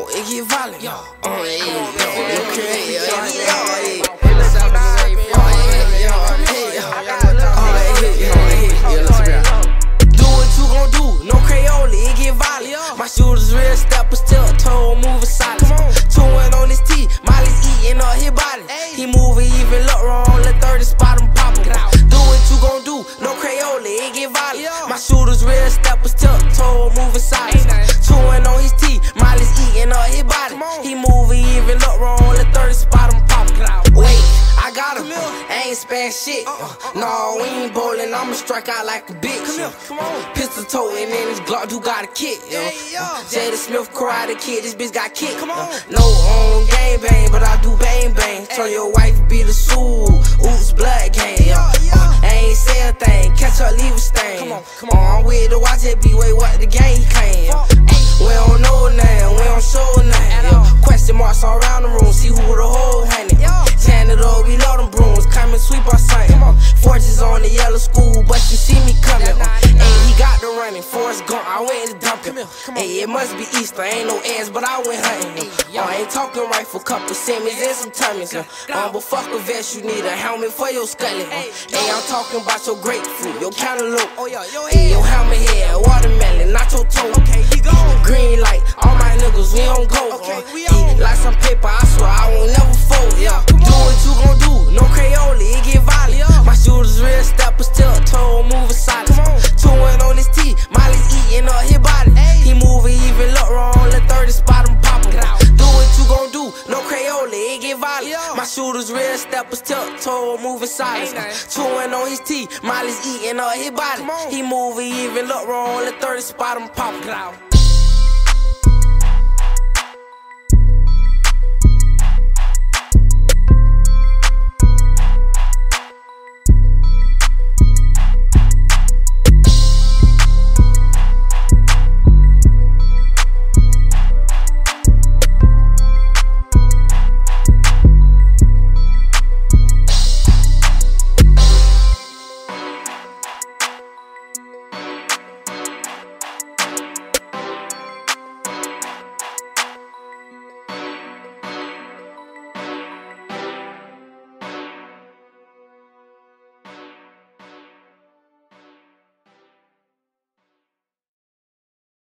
Oh, it get violent. Yo. Oh, yeah, yeah, okay, yeah, yeah, yeah. Do Spare shit. Uh-uh. no, we ain't bowling, I'ma strike out like a bitch. Come here, come on. Pistol toting in his Glock, do got a kick. Yeah, yeah. Uh, Jaden Smith karate kid, this bitch got kicked. Come on. Uh, no on gang bang, but I do bang bang. Turn your wife be the soul. Oops, blood gang. Yeah, uh, I ain't say a thing, catch her, leave a stain. Come on, come on. Uh, I'm with the watch it be wait what the game claim. We don't know now, we don't show. Yeah. Question marks all around the room, see who the whole handed. Tan it up, we love them and sweep our something. Forges on the yellow school, but you see me coming. Hey, he got the running, Forrest gone, I went and dumped him. Hey, it must be Easter, ain't no ants, but I went hunting. Uh, I ain't talking rifle, couple Simmons and some tummies. Uh, uh, but fuck a vest, you need a helmet for your scully. Uh, hey, I'm talking about your grapefruit, your cantaloupe. Hey, your helmet here, watermelon, not your toe. Green light, all my niggas, we don't go. Uh, eat like some paper, I swear I won't never fold. Yeah, do what you gon' shooters real steppers, still toe moving silent. Chewing on his teeth, Molly's eating up his body. He moving even look wrong, the 30 spot him pop him.